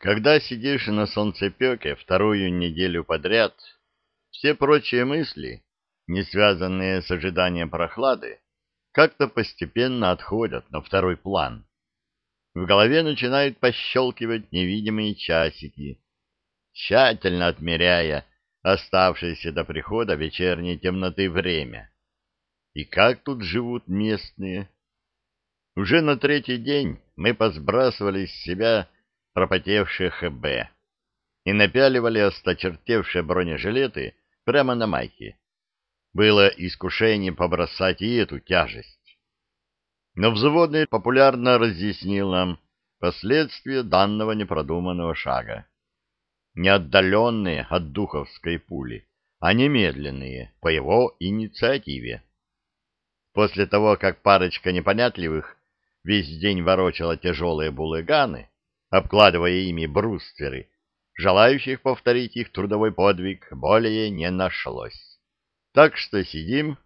Когда сидишь на солнцепеке вторую неделю подряд, все прочие мысли, не связанные с ожиданием прохлады, как-то постепенно отходят на второй план. В голове начинают пощелкивать невидимые часики, тщательно отмеряя оставшееся до прихода вечерней темноты время. И как тут живут местные? Уже на третий день мы посбрасывали с себя пропотевшие ХБ и напяливали осточертевшие бронежилеты прямо на майки. Было искушение побросать и эту тяжесть. Но взводный популярно разъяснил нам последствия данного непродуманного шага. Неотдаленные от духовской пули, а немедленные по его инициативе. После того, как парочка непонятливых весь день ворочала тяжелые булыганы, обкладывая ими брустверы, желающих повторить их трудовой подвиг более не нашлось. Так что сидим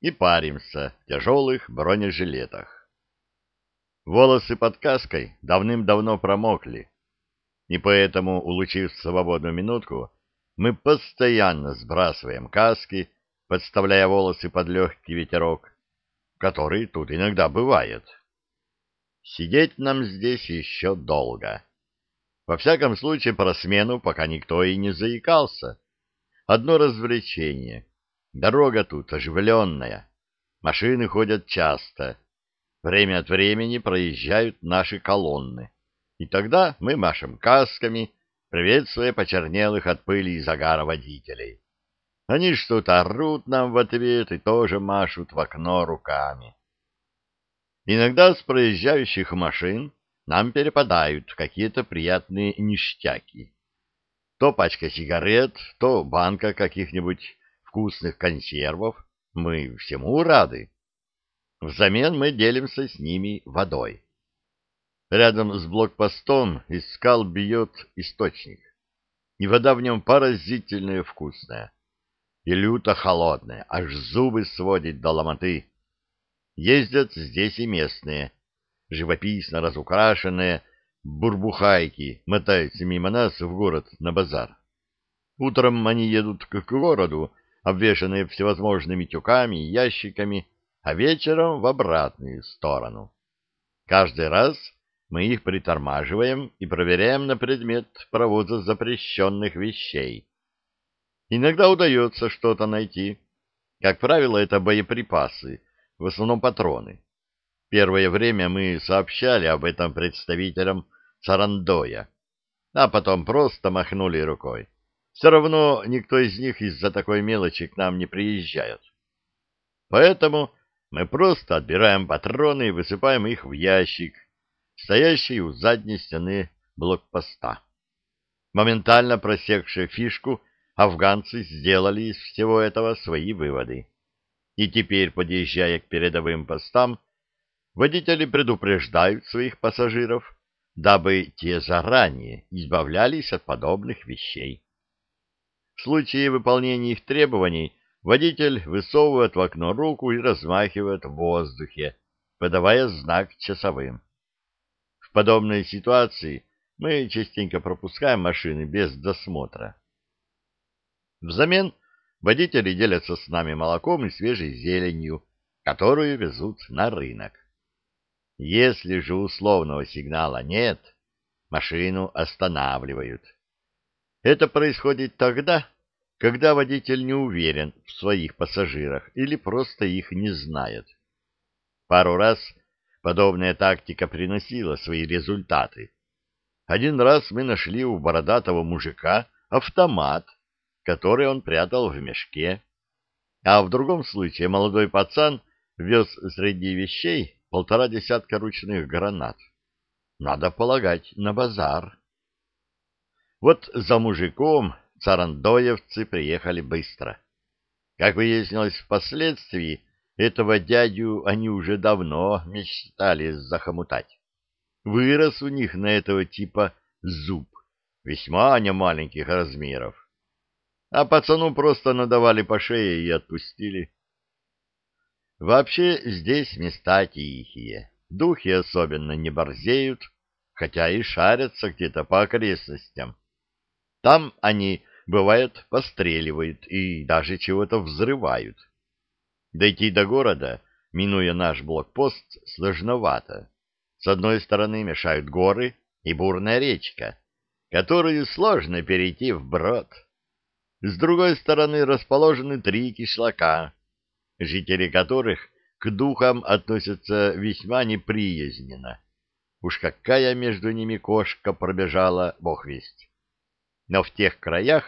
и паримся в тяжелых бронежилетах. Волосы под каской давным-давно промокли, и поэтому, улучив свободную минутку, мы постоянно сбрасываем каски, подставляя волосы под легкий ветерок, который тут иногда бывает. Сидеть нам здесь еще долго. Во всяком случае, про смену пока никто и не заикался. Одно развлечение. Дорога тут оживленная. Машины ходят часто. Время от времени проезжают наши колонны. И тогда мы машем касками, приветствуя почернелых от пыли и загара водителей. Они что-то орут нам в ответ и тоже машут в окно руками. Иногда с проезжающих машин нам перепадают какие-то приятные ништяки. То пачка сигарет, то банка каких-нибудь вкусных консервов. Мы всему рады. Взамен мы делимся с ними водой. Рядом с блокпостом из скал бьет источник. И вода в нем поразительная вкусная. И люто холодная, аж зубы сводит до ломоты. Ездят здесь и местные, живописно разукрашенные бурбухайки мотаются мимо нас в город на базар. Утром они едут к городу, обвешанные всевозможными тюками и ящиками, а вечером в обратную сторону. Каждый раз мы их притормаживаем и проверяем на предмет провоза запрещенных вещей. Иногда удается что-то найти. Как правило, это боеприпасы, в основном патроны. Первое время мы сообщали об этом представителям Сарандоя, а потом просто махнули рукой. Все равно никто из них из-за такой мелочи к нам не приезжает. Поэтому мы просто отбираем патроны и высыпаем их в ящик, стоящий у задней стены блокпоста. Моментально просекшие фишку, афганцы сделали из всего этого свои выводы и теперь, подъезжая к передовым постам, водители предупреждают своих пассажиров, дабы те заранее избавлялись от подобных вещей. В случае выполнения их требований водитель высовывает в окно руку и размахивает в воздухе, подавая знак часовым. В подобной ситуации мы частенько пропускаем машины без досмотра. Взамен Водители делятся с нами молоком и свежей зеленью, которую везут на рынок. Если же условного сигнала нет, машину останавливают. Это происходит тогда, когда водитель не уверен в своих пассажирах или просто их не знает. Пару раз подобная тактика приносила свои результаты. Один раз мы нашли у бородатого мужика автомат, который он прятал в мешке. А в другом случае молодой пацан вез среди вещей полтора десятка ручных гранат. Надо полагать, на базар. Вот за мужиком царандоевцы приехали быстро. Как выяснилось впоследствии, этого дядю они уже давно мечтали захомутать. Вырос у них на этого типа зуб, весьма немаленьких размеров а пацану просто надавали по шее и отпустили. Вообще здесь места тихие, духи особенно не борзеют, хотя и шарятся где-то по окрестностям. Там они, бывает, постреливают и даже чего-то взрывают. Дойти до города, минуя наш блокпост, сложновато. С одной стороны мешают горы и бурная речка, которую сложно перейти вброд. С другой стороны расположены три кишлака, жители которых к духам относятся весьма неприязненно. Уж какая между ними кошка пробежала, бог весть. Но в тех краях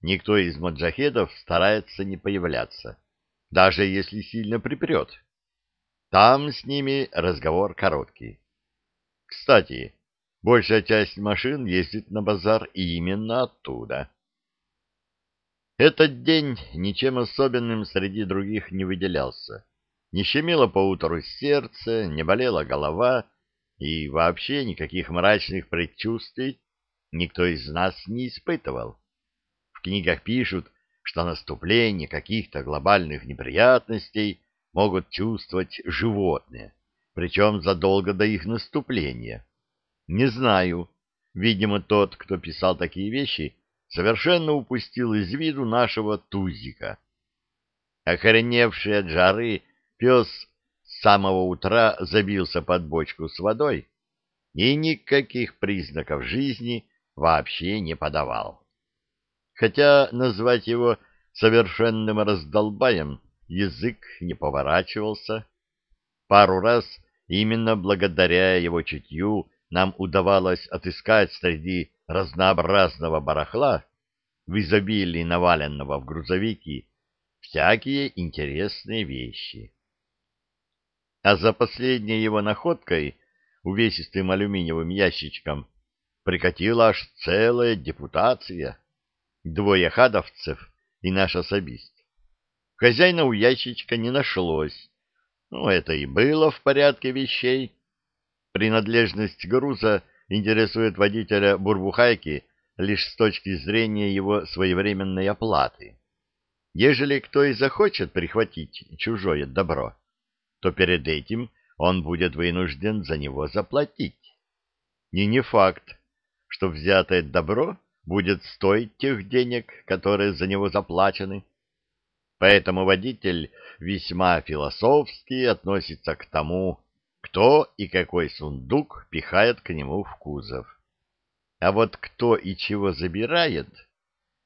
никто из маджахедов старается не появляться, даже если сильно припрет. Там с ними разговор короткий. Кстати, большая часть машин ездит на базар именно оттуда. Этот день ничем особенным среди других не выделялся. Не щемило поутру сердце, не болела голова, и вообще никаких мрачных предчувствий никто из нас не испытывал. В книгах пишут, что наступление каких-то глобальных неприятностей могут чувствовать животные, причем задолго до их наступления. Не знаю, видимо, тот, кто писал такие вещи, совершенно упустил из виду нашего тузика. Охреневший от жары пес с самого утра забился под бочку с водой и никаких признаков жизни вообще не подавал. Хотя назвать его совершенным раздолбаем язык не поворачивался. Пару раз именно благодаря его чутью нам удавалось отыскать среди разнообразного барахла, в изобилии наваленного в грузовики, всякие интересные вещи. А за последней его находкой, увесистым алюминиевым ящичком, прикатила аж целая депутация, двое хадовцев и наш особист. Хозяина у ящичка не нашлось, ну, это и было в порядке вещей. Принадлежность груза интересует водителя бурбухайки лишь с точки зрения его своевременной оплаты. Ежели кто и захочет прихватить чужое добро, то перед этим он будет вынужден за него заплатить. И не факт, что взятое добро будет стоить тех денег, которые за него заплачены. Поэтому водитель весьма философски относится к тому, кто и какой сундук пихает к нему в кузов. А вот кто и чего забирает,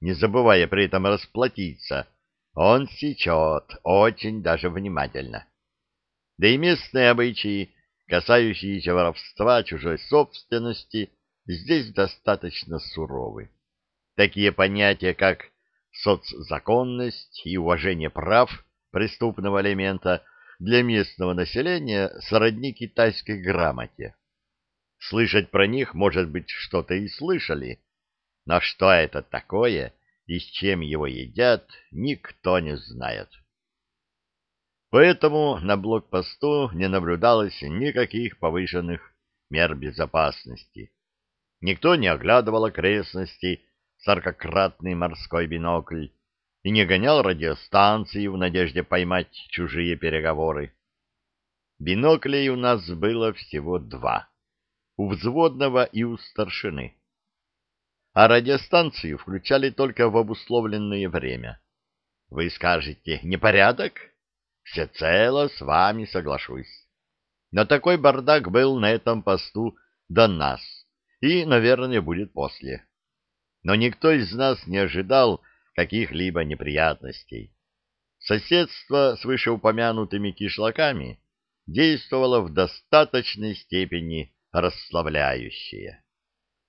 не забывая при этом расплатиться, он сечет очень даже внимательно. Да и местные обычаи, касающиеся воровства чужой собственности, здесь достаточно суровы. Такие понятия, как соцзаконность и уважение прав преступного элемента для местного населения сродни китайской грамоте. Слышать про них, может быть, что-то и слышали, но что это такое и с чем его едят, никто не знает. Поэтому на блокпосту не наблюдалось никаких повышенных мер безопасности. Никто не оглядывал окрестности сорокократный морской бинокль и не гонял радиостанции в надежде поймать чужие переговоры. Биноклей у нас было всего два — у взводного и у старшины. А радиостанцию включали только в обусловленное время. Вы скажете, непорядок? Всецело с вами соглашусь. Но такой бардак был на этом посту до нас и, наверное, будет после но никто из нас не ожидал каких-либо неприятностей. Соседство с вышеупомянутыми кишлаками действовало в достаточной степени расслабляющее.